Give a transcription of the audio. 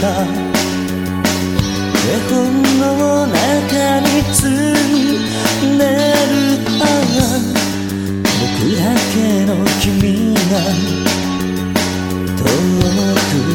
た。絵本の中に積んでるあ僕だけの君が。遠く